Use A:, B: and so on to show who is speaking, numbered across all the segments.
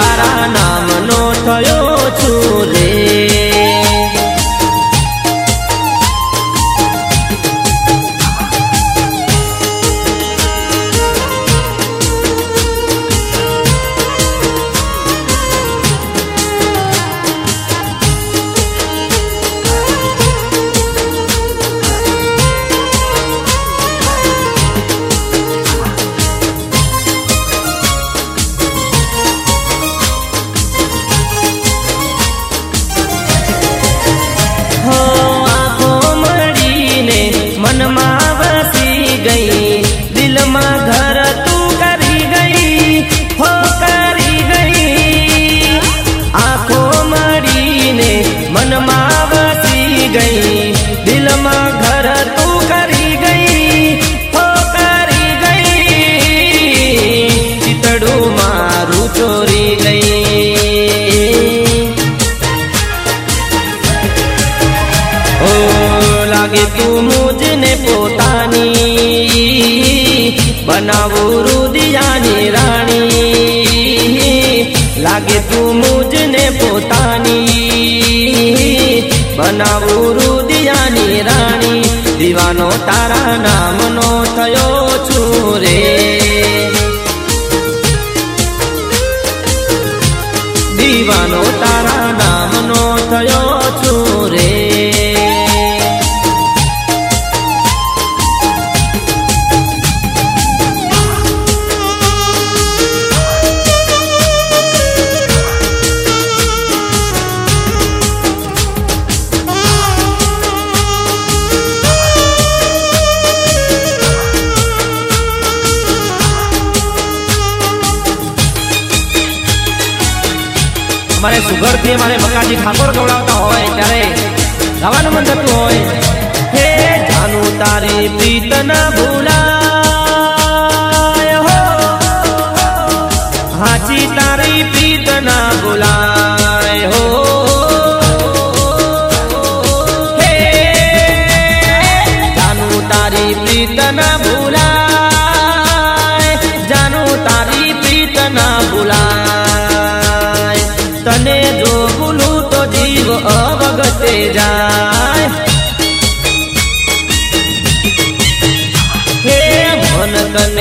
A: તારા નામનો થયો છું મારે સુગરથી મારે મકાજી ઠાકોર ખવડાવતા હોય ત્યારે ગાવાનું મન થતું હોય. હે જાનુ તારી પ્રીત ના ભૂલા હાચી જાય। હે મન કને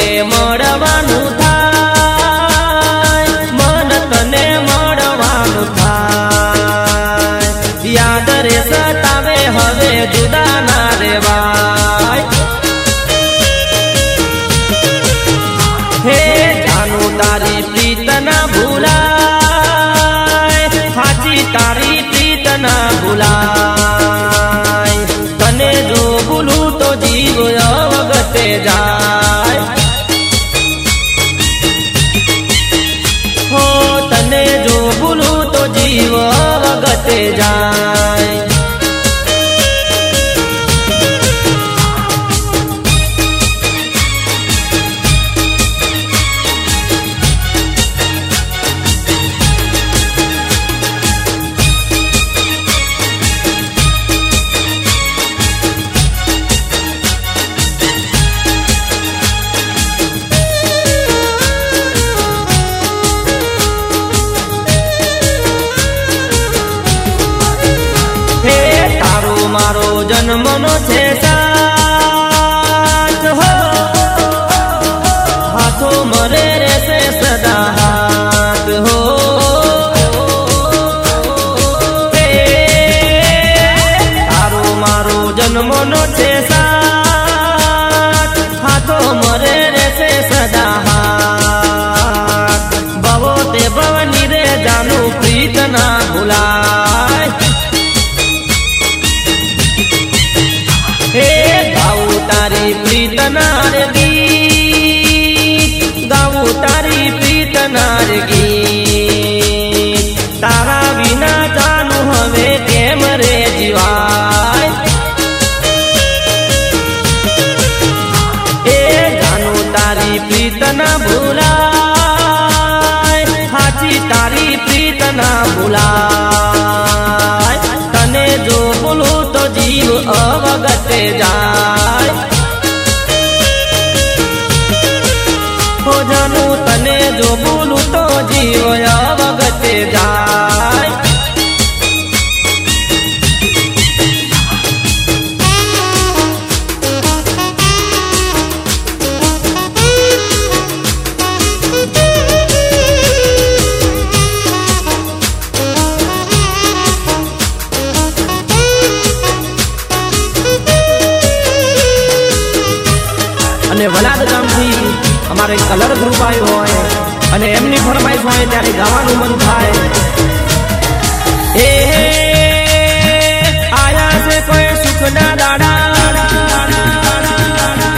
A: અમારે કલર ગ્રુપ હોય અને એમની ફરમાઈશ હોય ત્યારે ગાવાનું મન થાય. એ આયા છે કોઈ સુખના દાડા.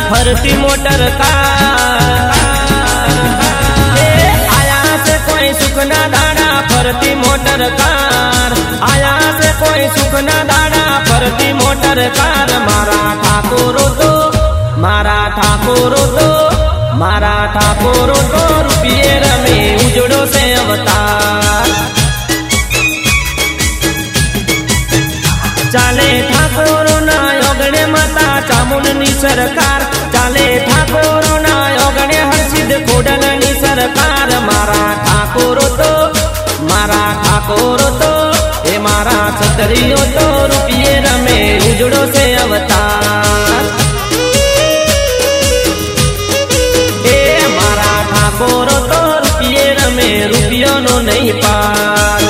A: ફરતી મોટર કાર. આયા છે કોઈ સુખના દાડા, ફરતી મોટર કાર. આયા છે કોઈ સુખના દાડા, ફરતી મોટર કાર. મારા ઠાકોરો તો, મારા ઠાકોરો તો મારા ઠાકોરો તો રૂપિયે રમે ઉજડો છે અવતાર. ચાલે ઠાકોરો ના યોગણે માતા, ચામુંડની સરકાર. ચાલે ઠાકોરો ના યોગણે હર્ષિદ ખોડલની સરકાર. મારા ઠાકોરો તો, મારા ઠાકોરો તો, એ મારા છત્રીઓ તો રૂપિયે રમે ઉજડો છે અવતાર. રૂપિયોનો નહીં પાર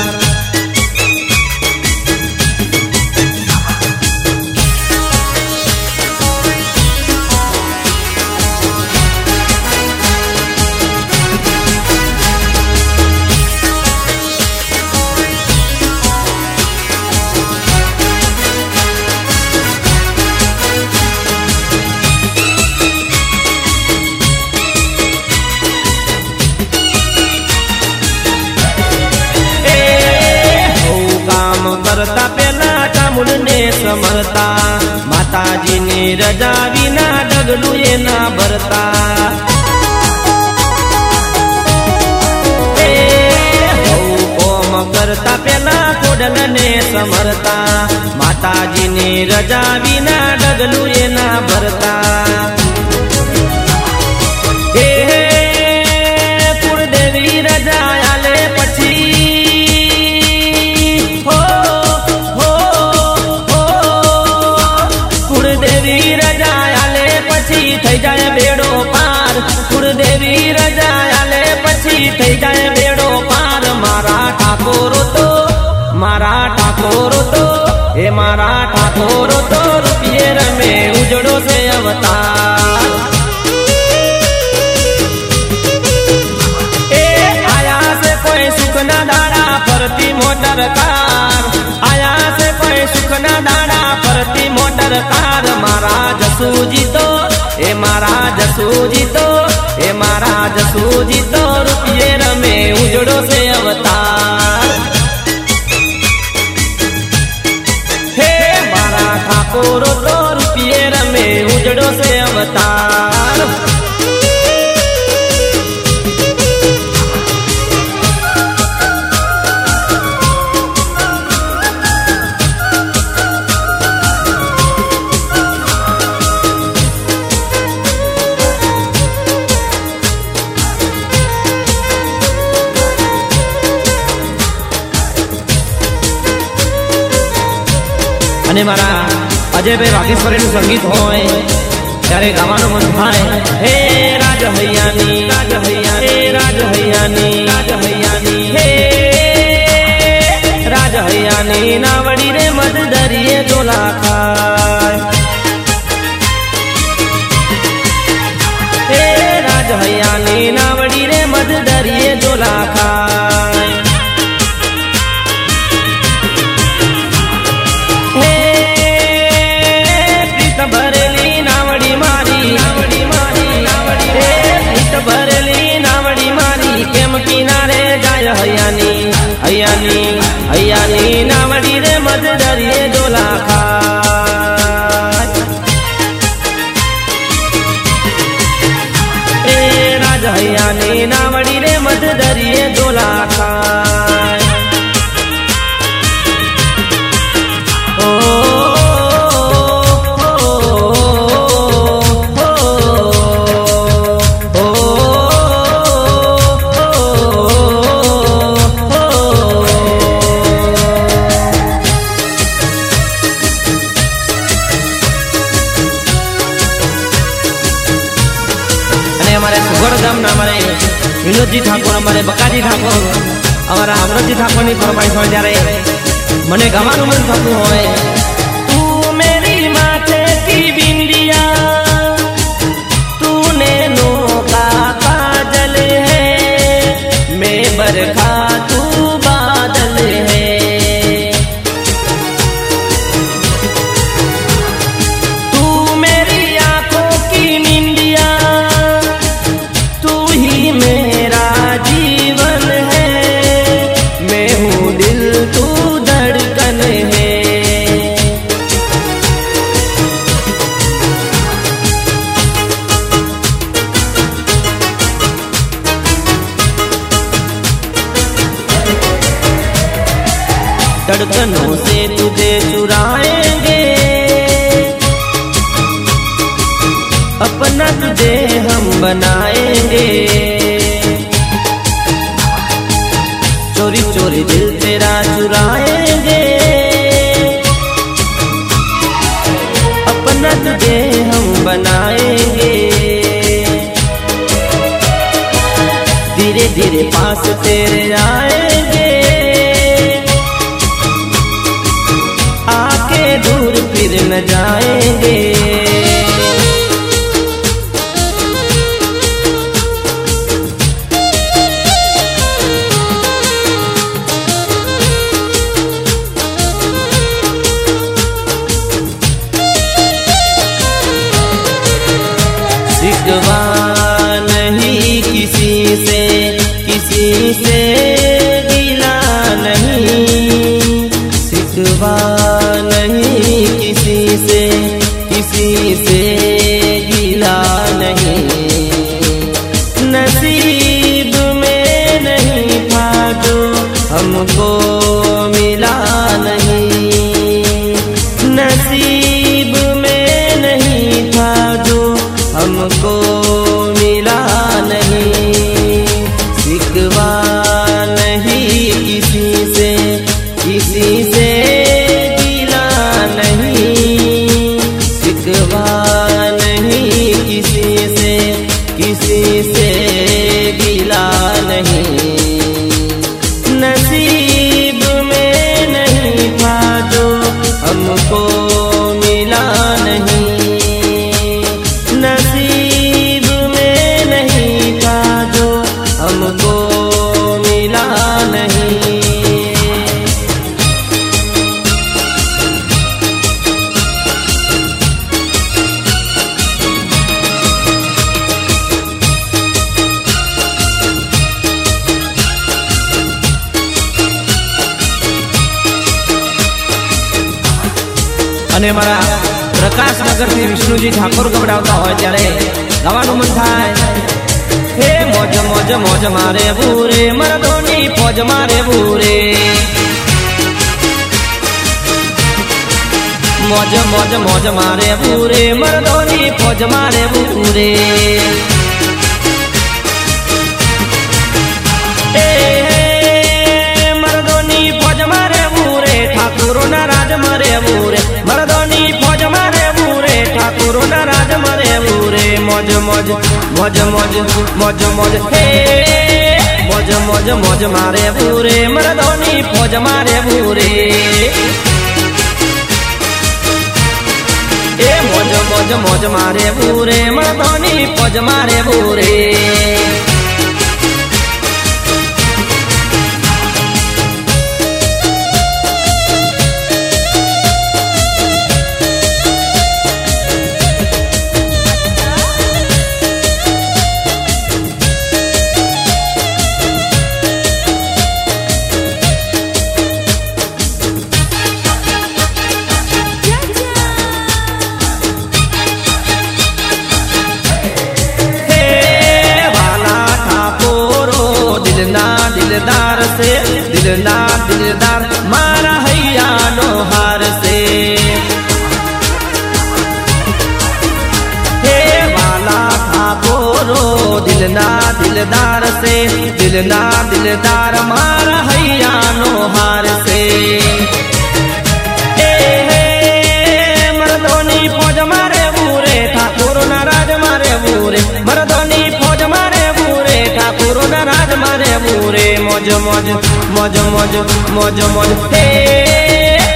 A: પેલા સમરતા. માતાજીની રજા વિના ડગલું એ ના ભરતા. કરતા પેલા કોડલને સમરતા. માતાજીની રજા વિના ડગલું એ ના ભરતા. મારા ઠાકોરો તો એ મારા ઠાકોરો તો રૂપિયે રમે ઉજળો છે અવતાર એ આયા છે કોઈ સુખના દાડા ફરતી મોટર કાર આયા છે કોઈ સુખના દાડા ફરતી મોટર કાર મારા જસુજી તો એ મારા જસુજી તો એ મારા જસુજી તો રૂપિયે રમે ઉજળો ઉજળો છે અવતાર. અને મારા અજયભાઈ વાગીશ્વરીનું સંગીત હોય, ત્યારે ગાવાનું મન થાય હે રાજ હૈયાની રાજ હૈયાની રાજ હૈયાની હે રાજ હૈયાની નાવડી રે મધ દરિયે ડોલા ખાય. હે રાજ હૈયાની નાવડી રે મધ દરિયે ડોલા ખાય. હૈયાની હૈયાની હૈયાની. નાવડી રે મધ દરિયે ઠાકોર. અમારા અમરતજી ઠાકોરની ફરમાઈશ હોય ત્યારે મને ગાવાનું મન થતું હોય. से तुझे चुराएँगे। अपना तुझे हम बनाएँगे। de વિષ્ણુજી ઠાકોર ગવડાવતા હોય ત્યારે ગાવાનું મન થાય હે મોજ મોજ મોજ મારે ભૂરે મરદોની ફોજ મારે ભૂરે મોજ મોજ મોજ મારે ભૂરે મરદોની ફોજ મારે ભૂરે એ મરદોની ફોજ મારે ભૂરે ઠાકુરો ના રાજ મારે ભૂરે मौज मौज मौज मौज, हे। मौज मौज मौज मारे पूरे मरदौनी फौज मारे पूरे ए मौज मौज मौज मारे पूरे मरदौनी फौज मारे भूरे। दिल दिलदार से दिल दिलदार मारा हैया नो से। ए, हे, मर्दोनी फौज मारे बूरे, ठाकुर नाराज़ फौज मारे बूरे, ठाकुर नाराज़ मारे बूरे। मौज मौज मौज मौज मौज मौज, हे,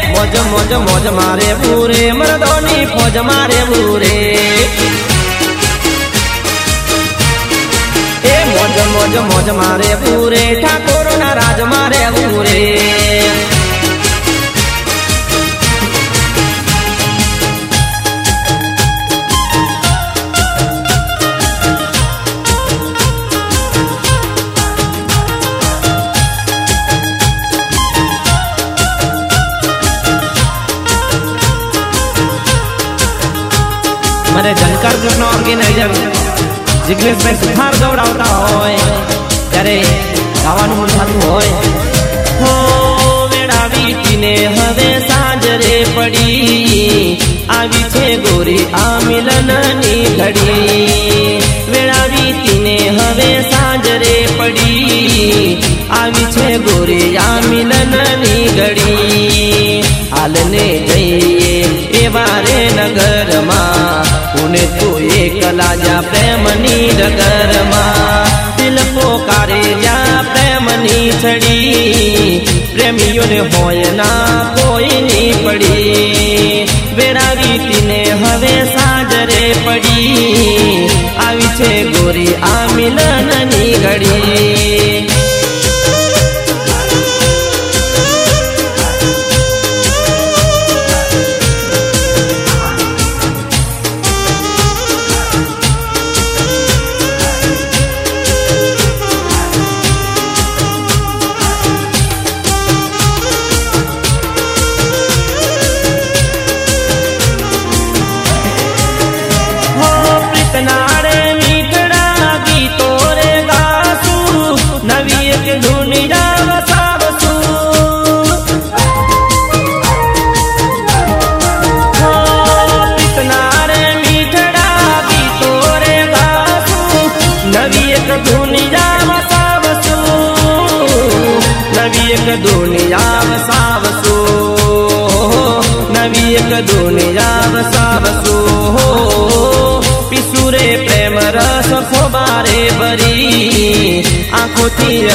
A: मौज मौज मौज मारे बूरे। मर्दोनी फौज मारे बुरे। મોજ મોજ મોજ મારે બુરે ઠાકોરો ના રાજ મારે બુરે મારે જનકાર ગ્રુપનો ઓર્ગેનાઇઝર જિગ્નેશભાઈ સુથાર દોડાવતા હોય, ત્યારે ગાવાનું મન થતું હોય. હો મેળાવી પીને હવે સાંજરે પડી. આવી છે ગોરી આ મિલનની ઘડી. વેળાવી તીને હવે સાંજરે પડી. આવી છે ગોરી આ મિલનની ઘડી. હાલને જઈએ એવા રે નગરમાં. ઉને તું એ કલાજા પ્રેમની ડગરમાં દિલ પોકારે જ્યાં પ્રેમની છડી. પ્રેમીઓને હોય ના કોઈની પડી. વેરાવી તીને હવે સાજરે પડી. આવી છે ગોરી આ મિલનની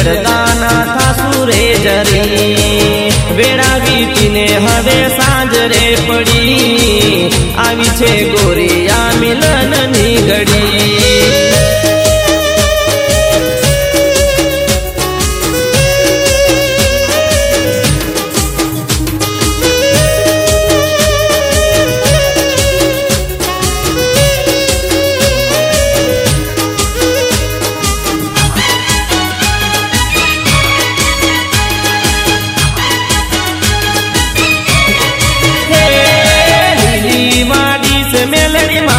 A: ચડતા ના થાસુ રે જરી. વેળા વીટીને હવે સાંજ રે પડી. આવી છે ગોરિયા મિલનની melody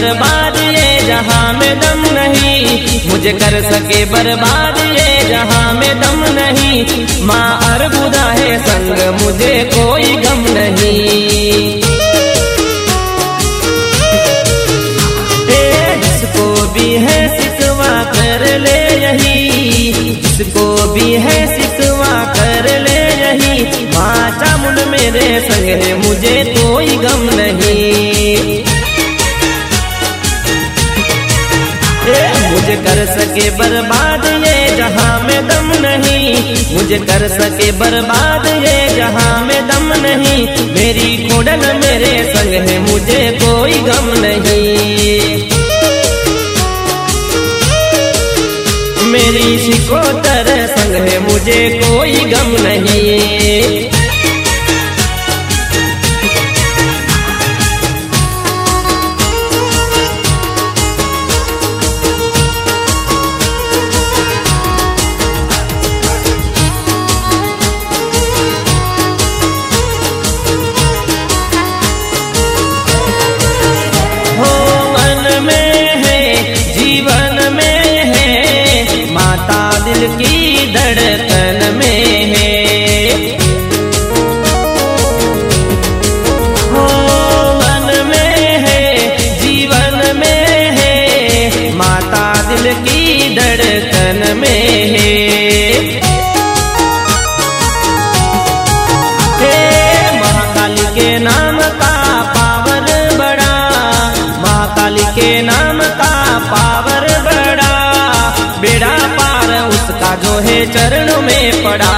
A: बर्बाद ये जहाँ में दम नहीं। मुझे कर सके बर्बाद ये जहाँ में दम नहीं। माँ अरबुदा है संग, मुझे कोई गम नहीं। जिसको भी है सिकवा कर ले यही। जिसको भी है सिकवा कर ले यही। माँ चामुंड मेरे संग मुझे कोई गम नहीं। मुझे कर सके बर्बाद ये जहाँ में दम नहीं। मुझे कर सके बर्बाद ये जहाँ में दम नहीं। मेरी खोडल मेरे संग है, मुझे कोई गम नहीं। मेरी शिकोतर संग है, मुझे कोई गम नहीं। है चरणों में पड़ा।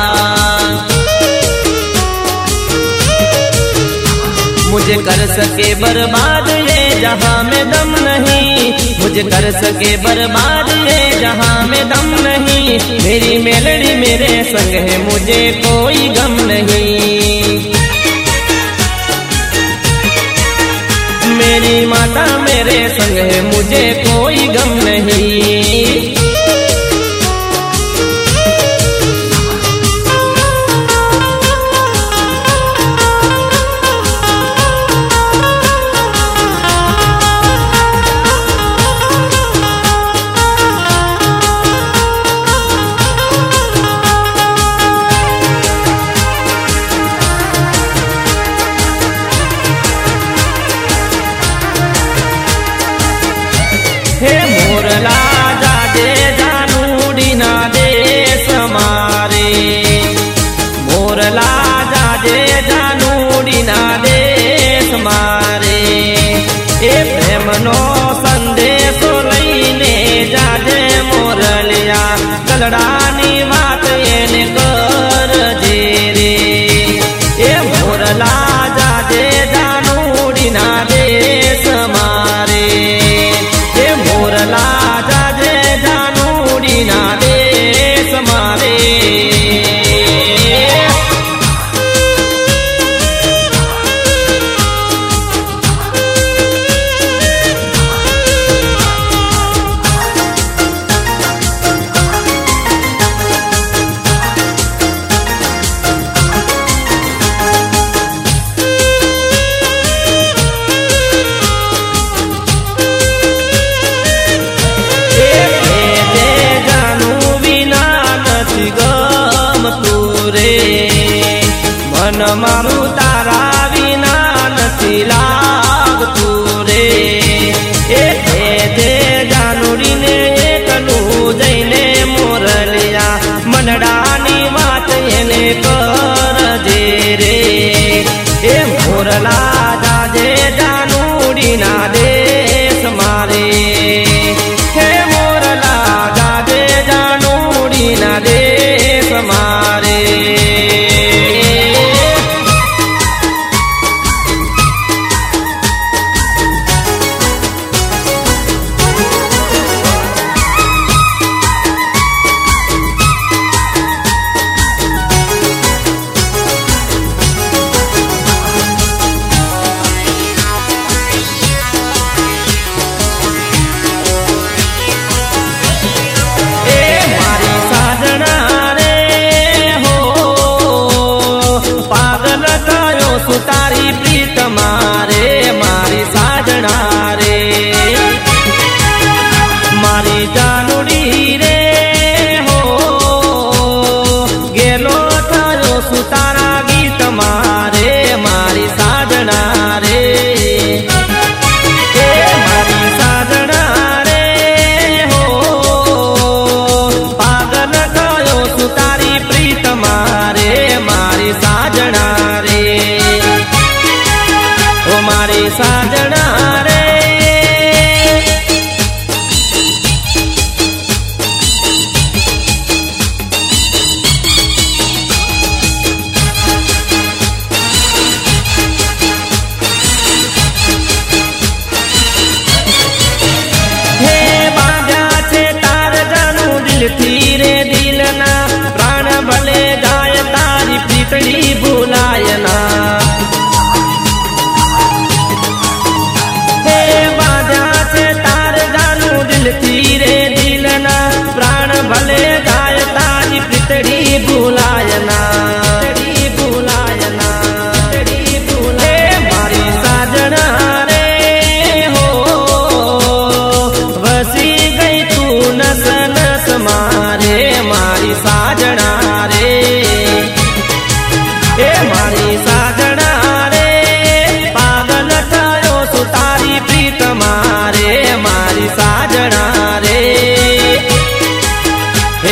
A: मुझे कर सके बर्बाद ये जहाँ में दम नहीं। मुझे कर सके बर्बाद ये जहाँ में दम नहीं। मेरी मेलड़ी मेरे संग है, मुझे कोई गम नहीं। मेरी माता मेरे संग है, मुझे कोई गम नहीं।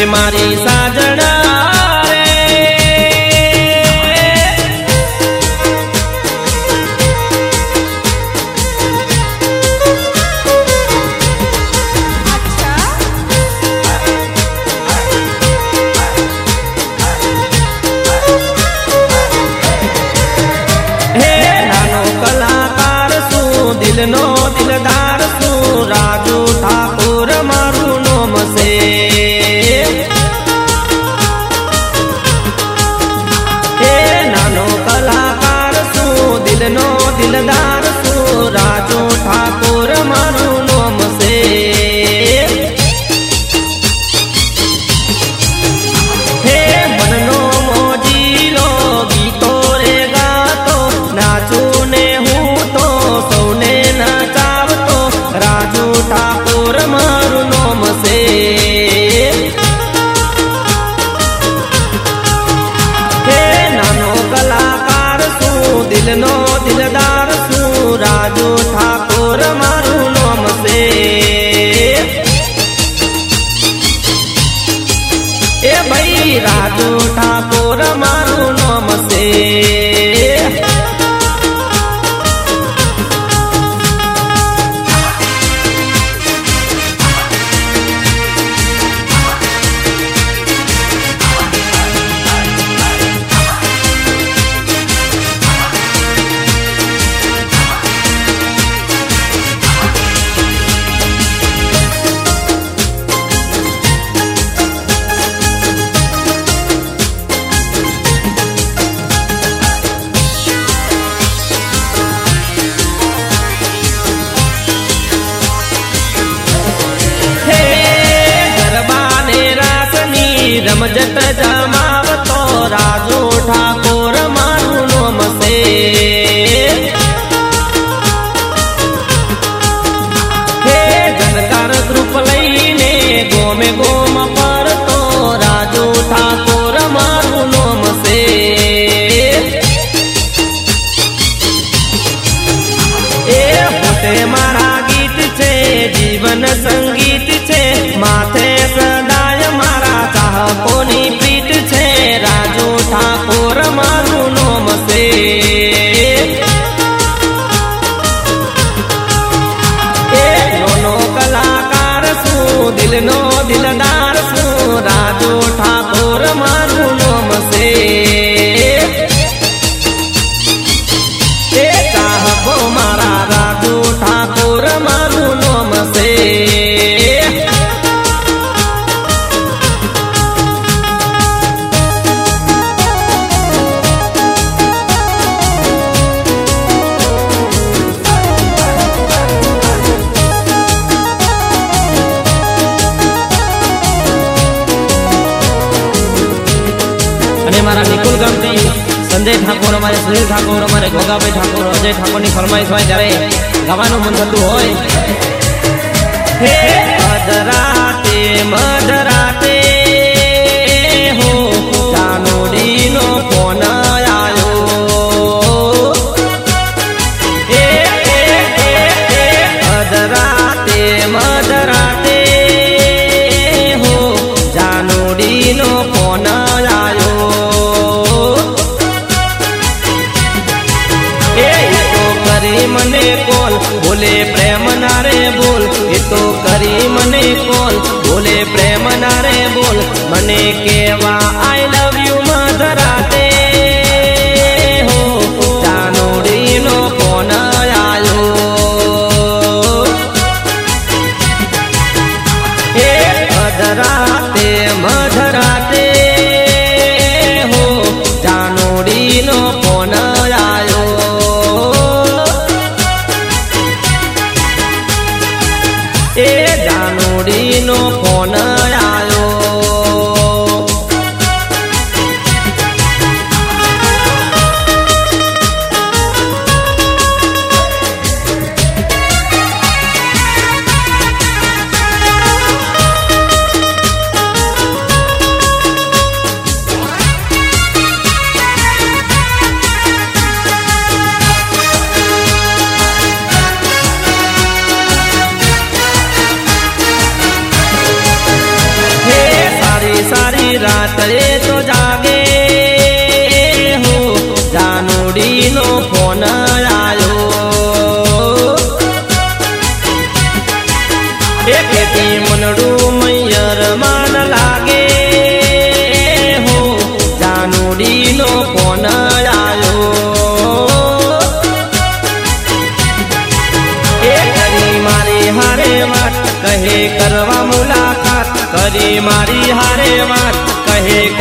A: મારી સા અમારે સુનિલ ઠાકોર, અમારે ગોગાભાઈ ઠાકોર, અજય ઠાકોરની ફરમાઈશ હોય ત્યારે ગાવાનું મન થતું હોય.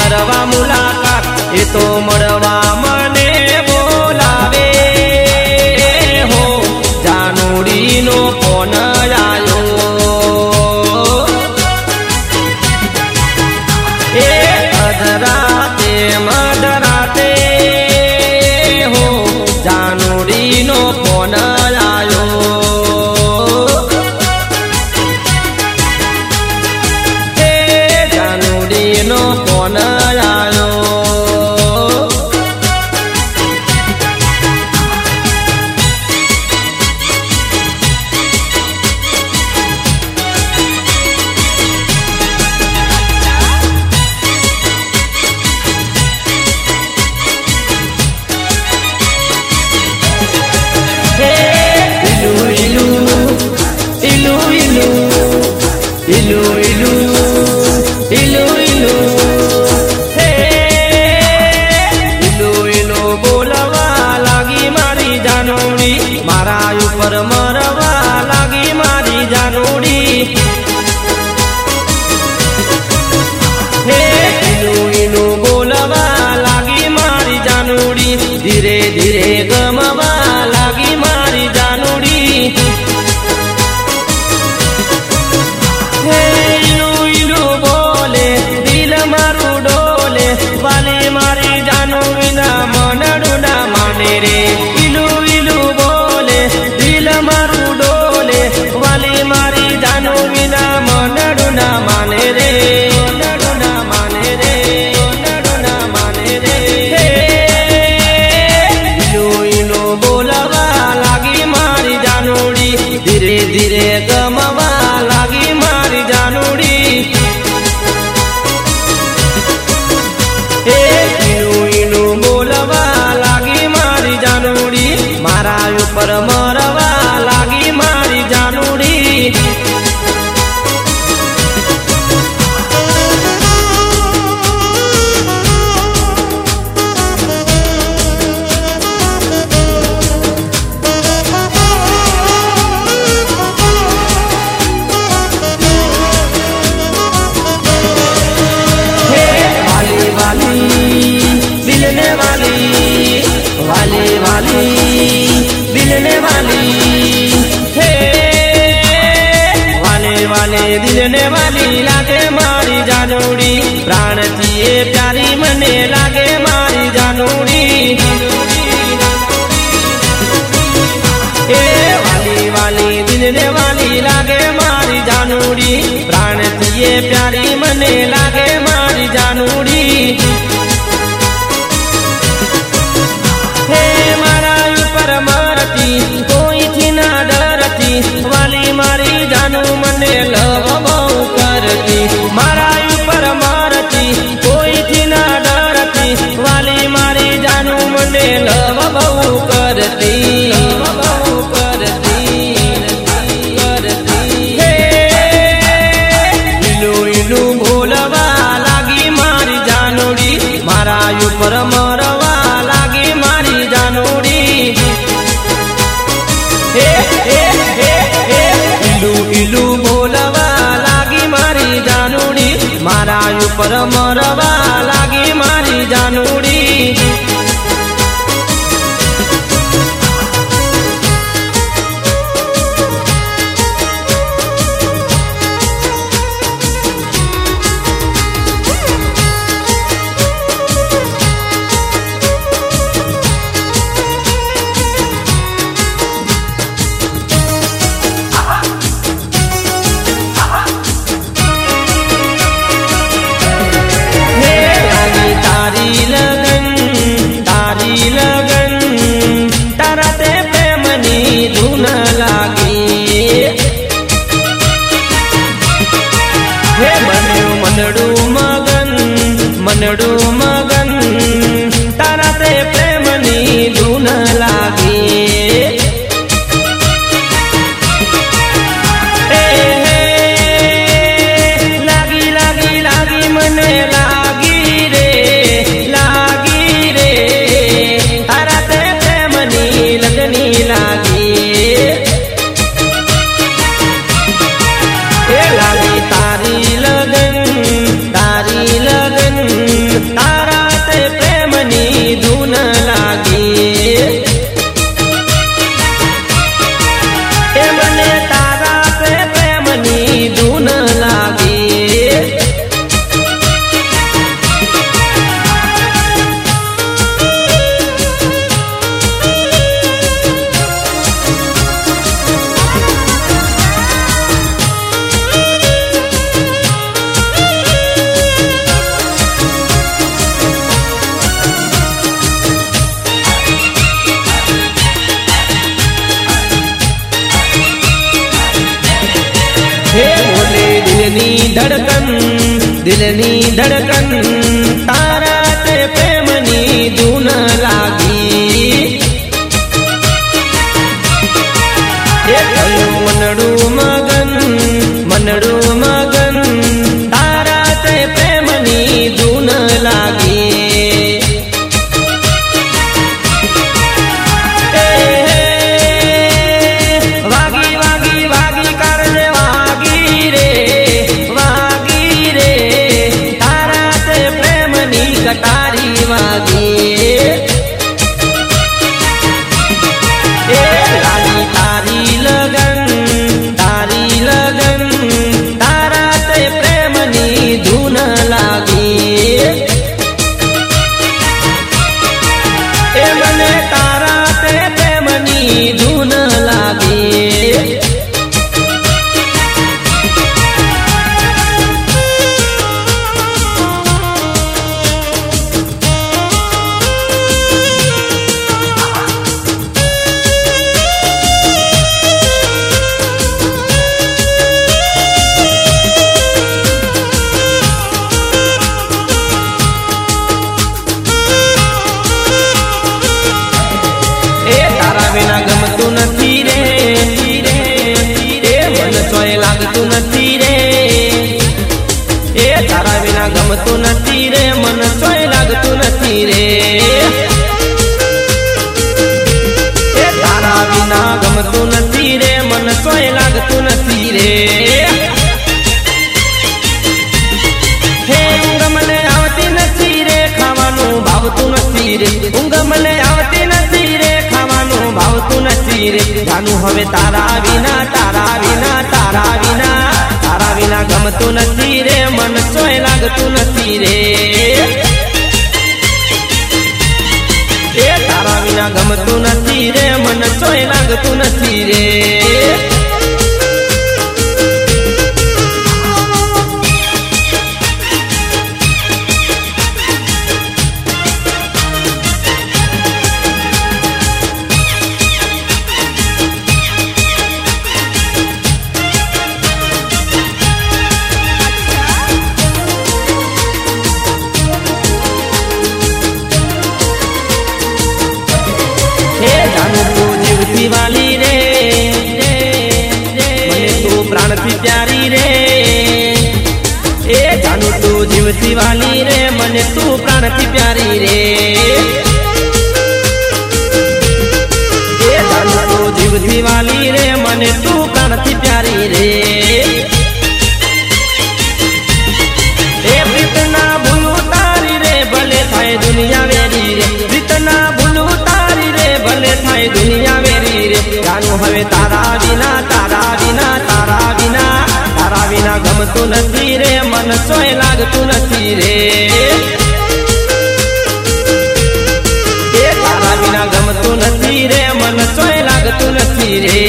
A: કરવા મુલાકાત એ તો મળવા chega પર મરવા લાગી મારી જાનુડી દિલની ધડકન દિલની ધડકન તારા તે પ્રેમની ધૂન લાગી મને કોઈ લાગતું નથી રે. હે ઊંઘ મને આવતી નથી રે, ખાવાનું ભાવતું નથી રે. ઊંઘ મને આવતી નથી રે, ખાવાનું ભાવતું નથી રે. જાનું હવે તારા વિના તારા વિના તારા વિના. તારા વિના ગમતું નથી રે, મન સોય લાગતું નથી રે. તારા ગમતું નથી રે મન ચોય લાગતું નથી રે. તું પ્રાણથી પ્યારી રે એ જાનું તું જીવતી વાલી રે મને તું પ્રાણથી પ્યારી રે એ પ્રીતના ભૂલું તારી રે ભલે થાય દુનિયા વેરી રે પ્રીતના ભૂલું તારી રે ભલે થાય દુનિયા વેરી રે જાનું હવે તારા વિના તારા વિના તારા વિના તારા વિના ગમતું નથી રે મન સોય લાગતું નથી રે નથી રે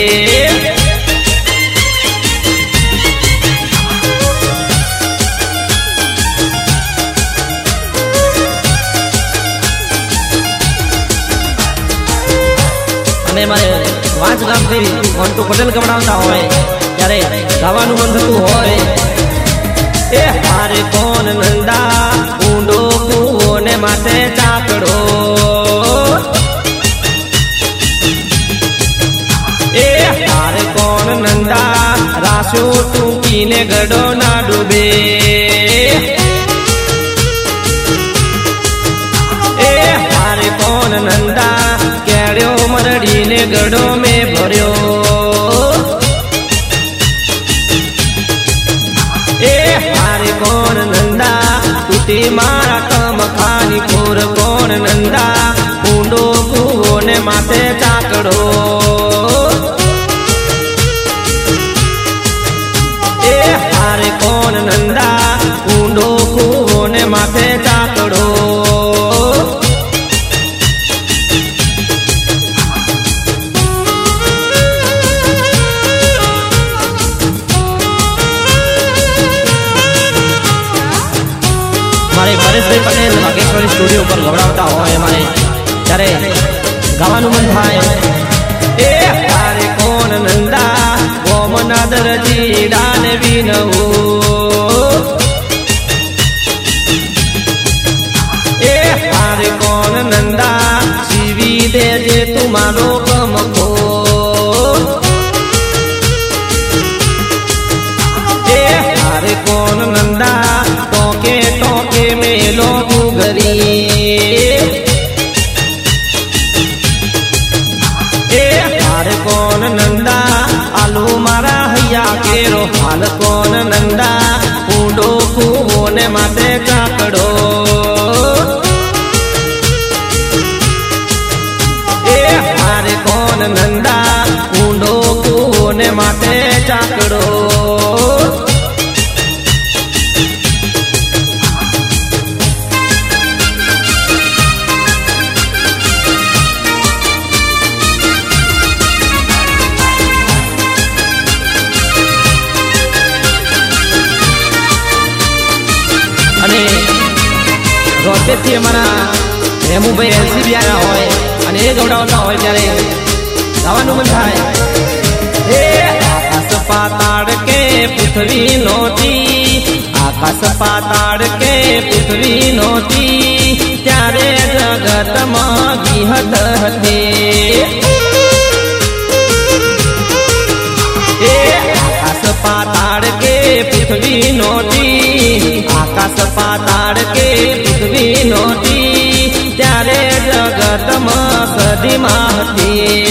A: અને મારે વાંચ ગામથી મોન્ટુ પટેલ ગમડાવતા હોય, ત્યારે ગાવાનું મન થતું હોય. એ હારે કોણ નંદા, ઊંડો કૂવો ને માથે ચાકડો. ટૂંકીને ગડો ના ડૂબે એ હારે કોણ નંદા? કેળ્યો મરડીને ગડો મેં ભર્યો. એ હારે કોણ નંદા? તૂટી મારા ગાવાનું મન થાય એ હારે કોણ નંદા? ઓમ નાદરજી દાનવી વિનવું કોણ નંદા? ઊંડો કૂવો માથે નહોતી આકાશ પાતાળ કે પૃથ્વી નહોતી ત્યારે જગતમાં ગીહત હતી એ આકાશ પાતાળ કે પૃથ્વી નોટી આકાશ પાતાળ કે પૃથ્વી નોટી ત્યારે જગતમાં સદીમાં હતી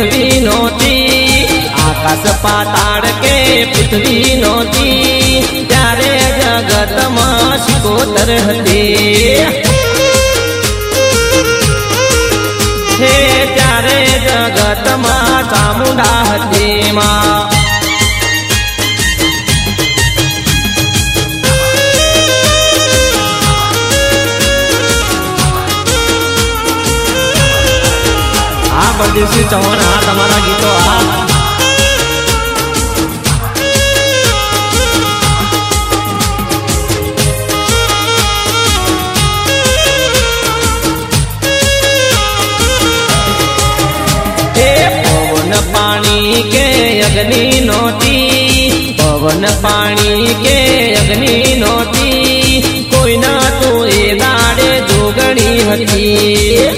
A: પૃથ્વી નહોતી આકાશ પાતાળ કે પૃથ્વી નહોતી ત્યારે જગતમાં શિકોતર હતી હે ત્યારે જગતમાં ચામુંડા હતી માં હા બળદેવસિંહ ચૌહાણ હા તમારા ગીતો હા હે પવન પાણી કે અગ્નિ નોતી પવન પાણી કે અગ્નિ નોતી કોઈના તો એ દાડે જોગણી હતી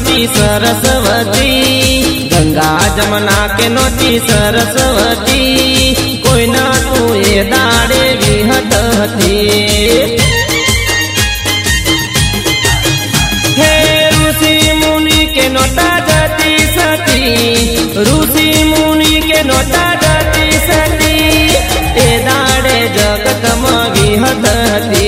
A: नोची सरस्वती। गंगा जमुना के नोटी सरस्वती। कोई ना तू ये दाड़े भी हटती ऋषि मुनि जाती सती। ऋषि मुनि के नोटा जाती सती। ए दाड़े जगत मवी हटती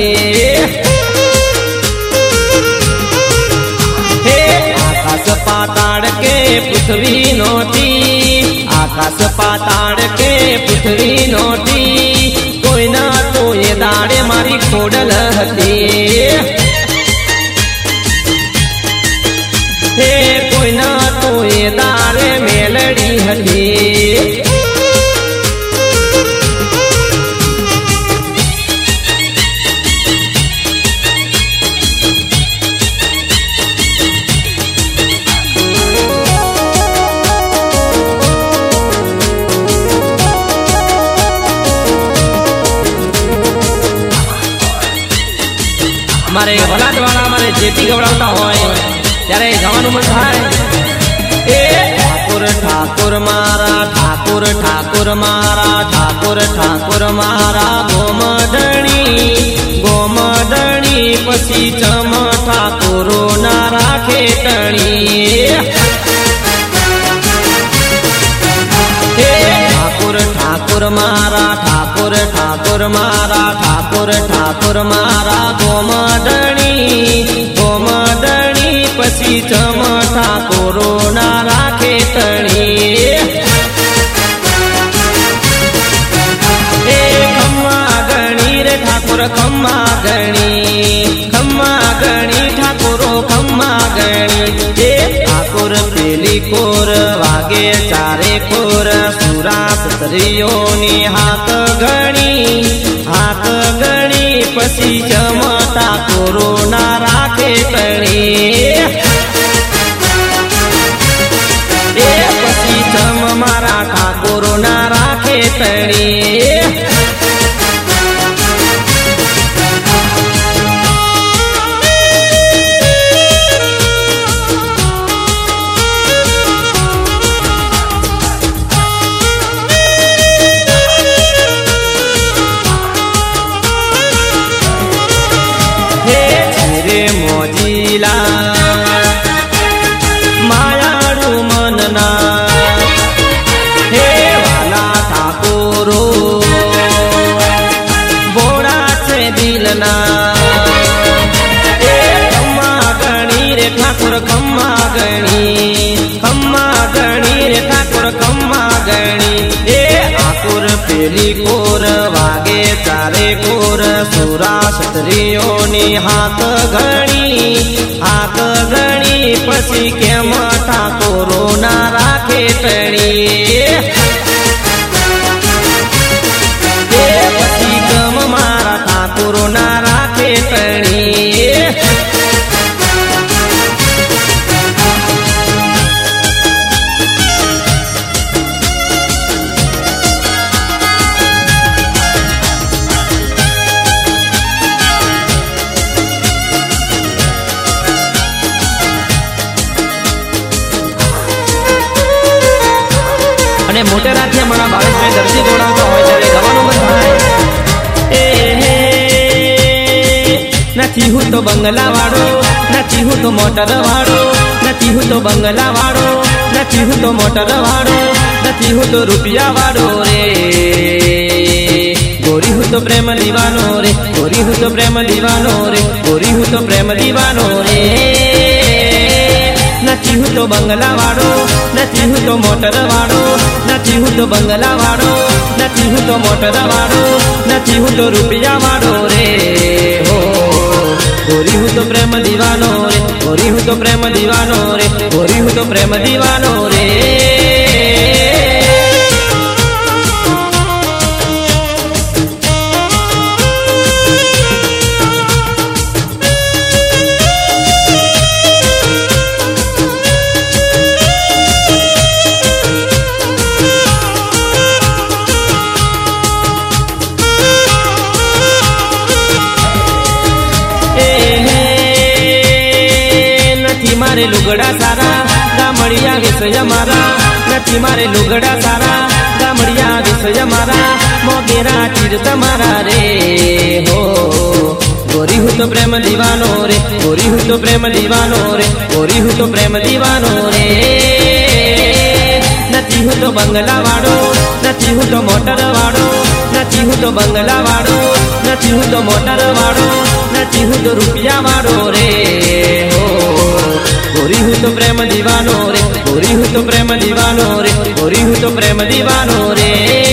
A: પૃથ્વી નોતી આકાશ પાતાળ કે પૃથ્વી નોતી કોઈના તો એ દાડે મારી ખોડલ હતી. હે, કોઈના તો દાડે મેલડી હતી. મારે વલાદવાળા મારે જેથી ગવડાવતા હોય, ત્યારે જવાનું મન થાય. એ ઠાકોર ઠાકોર મારા, ઠાકોર ઠાકોર મારા, ઠાકોર ઠાકોર મારા ગોમડણી ગોમડણી પછી ચમ ઠાકોરો ના રાખે ટણી ઠાકોર ઠાકોર મારા ઠાકોર ઠાકોર મારા, ઠાકોર ઠાકોર મારા ગોમદણી ગોમદણી પછી ચમ ઠાકોરો ના રાખે તણી એ ખમ્મા ગણી ઠાકોર ખમ્મા ગણી ખમ્મા ગણી ઠાકોરો ખમ્મા ગણી એ ઠાકોર પેલી કોર વાગે ચારે કોર સુરા સ્ત્રીઓની હાથ ગણી હાથ ગણી પછી જમતા કોરોના રાખે તણી. પછી જમ મારા ઠાકોરો રાખે તણી. એ ખમ્મા ગણી રે ઠાકોર, ખમ્મા ગણી. ખમ્મા ગણી રે ઠાકોર, ખમ્મા ગણી. એ આકુર પેલી કોર વાગે તારે કોર. સુરા સ્ત્રીઓની હાથ ગણી. હાથ ગણી પછી કેમ ઠાકોરો ના રાખે ટણી. नची हूँ तो बंगला वाड़ो नची हूँ तो मोटर वाड़ो नची हूँ तो बंगला वाड़ो नची हूँ तो मोटर वाड़ो नची हूँ तो रुपया वाड़ो रे गोरी हूँ तो प्रेम दीवानो रे गोरी हूँ तो प्रेम दीवानो रे गोरी हूँ तो प्रेम दीवानो रे नची हूँ तो बंगला वाड़ो नची हूँ तो मोटर वाड़ो नची हूँ तो बंगला वाड़ो नची हूँ तो मोटर वाड़ो नची हूँ तो रुपया वाड़ो रे हो ગોરી હું તો પ્રેમ દીવાનો રે, ગોરી હું તો પ્રેમ દીવાનો રે, ગોરી હું તો પ્રેમ દીવાનો રે. નથી મારે લુગડા સારા ગામડિયા વિષય મારા મોગેરા તીર તમારા રે હો ગોરી હું તો પ્રેમ દીવાનો રે ગોરી હું તો પ્રેમ દીવાનો રે ગોરી હું તો પ્રેમ દીવાનો રે નથી હું તો બંગલા વાળો નથી હું તો મોટર વાળો નથી હું તો બંગલા વાળો નથી હું તો મોટર વાળો નથી હું તો રૂપિયા વાળો રે હો ગોરી હું તો પ્રેમ દીવાનો રે, ગોરી હું તો પ્રેમ દીવાનો રે, ગોરી હું તો પ્રેમ દીવાનો રે.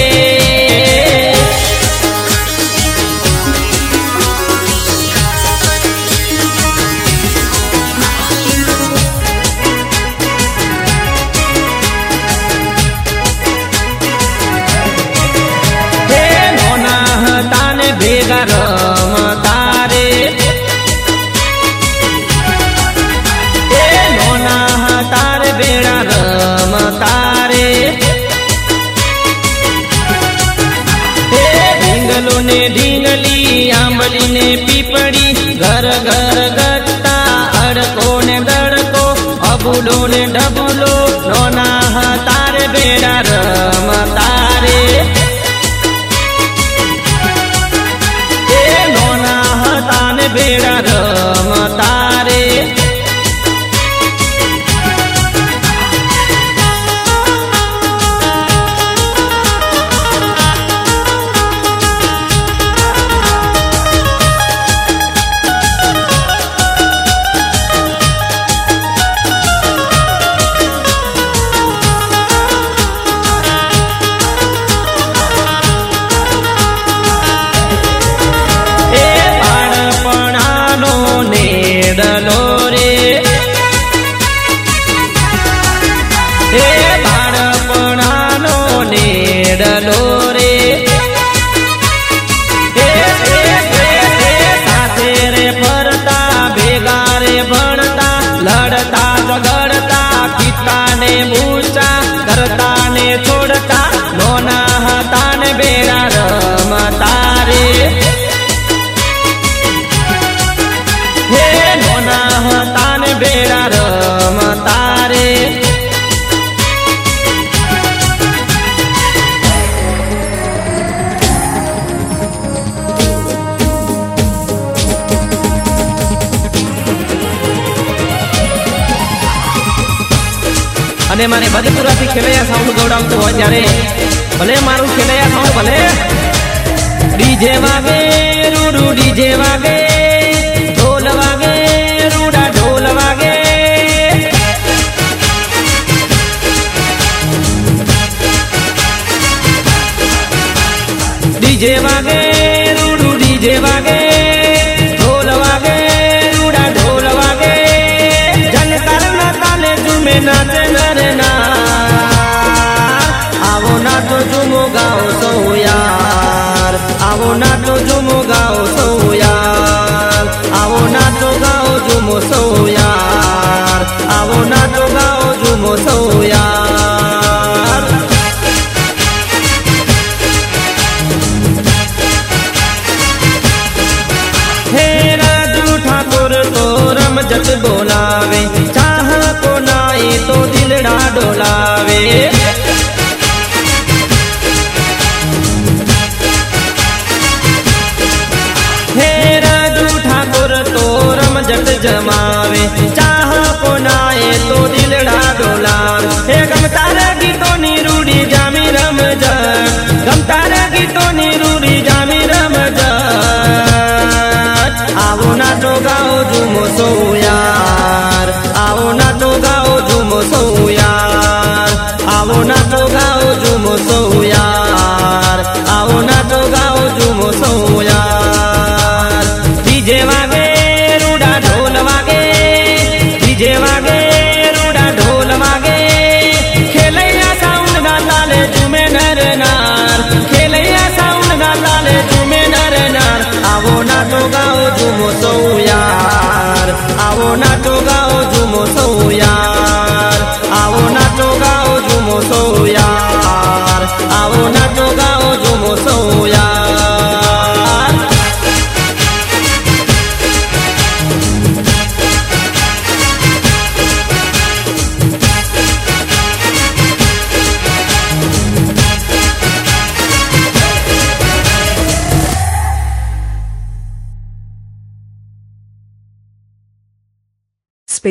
A: જુમો સૌ યાર. આવો નાટો ગાઓ જુમો સૌ યાર.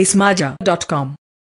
B: spacemaja.com.